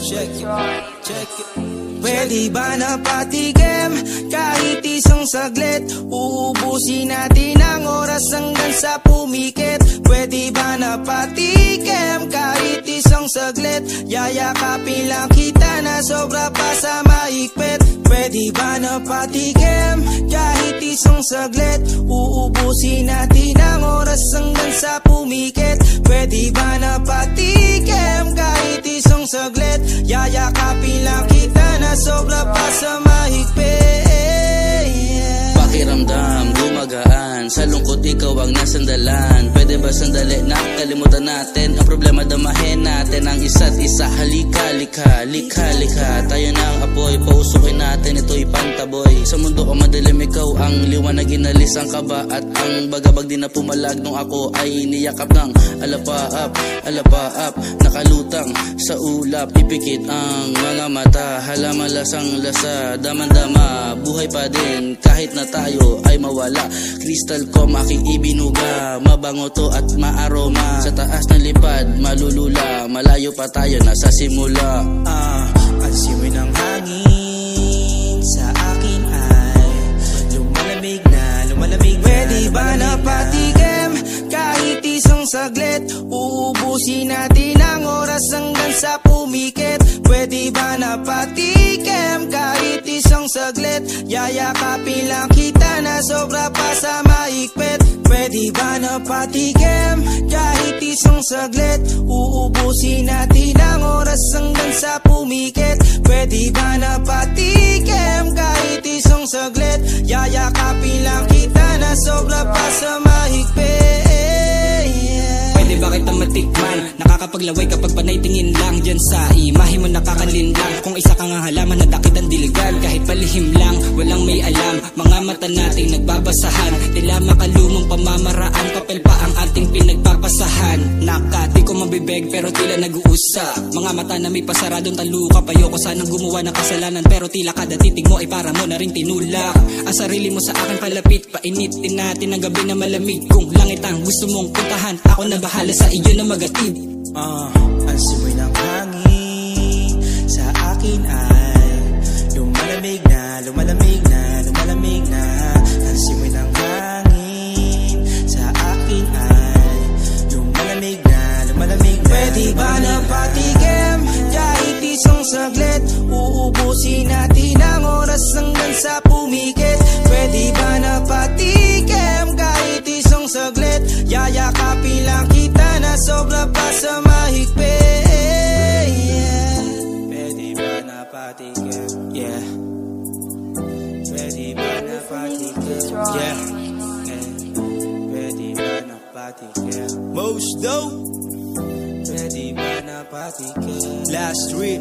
check it, check it. Pwede ba na patigim kahit isang saglit Uubusin natin ang oras hanggang sa pumikit. Pwede ba na patigim kahit isang saglit Yayakapin lang kita na sobra pa sa mahigpit Pwede ba na patigim kahit isang saglit Uubusin natin ang oras hanggang sa pumikit. Pwede ba na isang saglit. Yayakapin lang kita na sobra pa sa mahigpit. Pakiramdam, gumagaan. Sa lungkot ikaw ang nasandalan. Pwede ba sandali na? Kalimutan natin. Ang problema damahin natin ang isa't isa. Halika, lika, lika, lika Tayo na ang Pantaboy Sa mundo ko madilim ikaw ang liwanag Inalis ang kaba at ang bagabag di na pumalag. Nung ako ay niyakap ng alapaap, alapaap Nakalutang sa ulap. Ipikit ang mga mata Halaman lasang lasa. Daman-dama, buhay pa din Kahit na tayo ay mawala. Crystal com aking ibinuga Mabango to at maaroma. Sa taas ng lipad, malulula Malayo pa tayo, nasa simula. Ah, ang simoy ng hangin saglit? Uubusin natin ang oras hanggang sa pumikit. Pwede ba na patigim kahit isang saglit? Yayakapin lang kita na sobra pa sa mahigpit. Pwede ba na patigim kahit isang saglit? Uubusin natin ang oras hanggang sa pumikit. Pwede ba na patigim kahit isang saglit? Yayakapin lang kita na sobra pa sa mahigpit. Nakakapaglaway kapag panay tingin lang Diyan sa imahe mo nakakalinlang. Kung isa kang halaman na dakit ang diligan Kahit palihim lang, walang may alam. Mga mata nating nagbabasahan. Tila makalumong pamamaraan Papel pa ang ating pinagpapasahan. Nakati ko mabibeg pero tila nag-uusa. Mga mata na may pasaradong taluka Payo ko sanang gumawa ng kasalanan. Pero tila kada titig mo ay para mo na rin tinulak Ang sarili mo sa akin palapit Painitin natin ang gabi na malamig. Kung langit ang gusto mong puntahan Ako na bahala sa iyo na magatid Ah, ang simoy ng hangin sa akin ay lumalamig na, lumalamig na, lumalamig na. Ang simoy ng hangin sa akin ay lumalamig na, lumalamig na. Pwede ba na patigim kahit isang saglit? Uubusin natin ang oras hanggang sa na patigim? Yeah. Pwede ba na patigim? Yeah. yeah. Pwede ba na patigim? Most dope. Pwede ba na patigim? Last trip.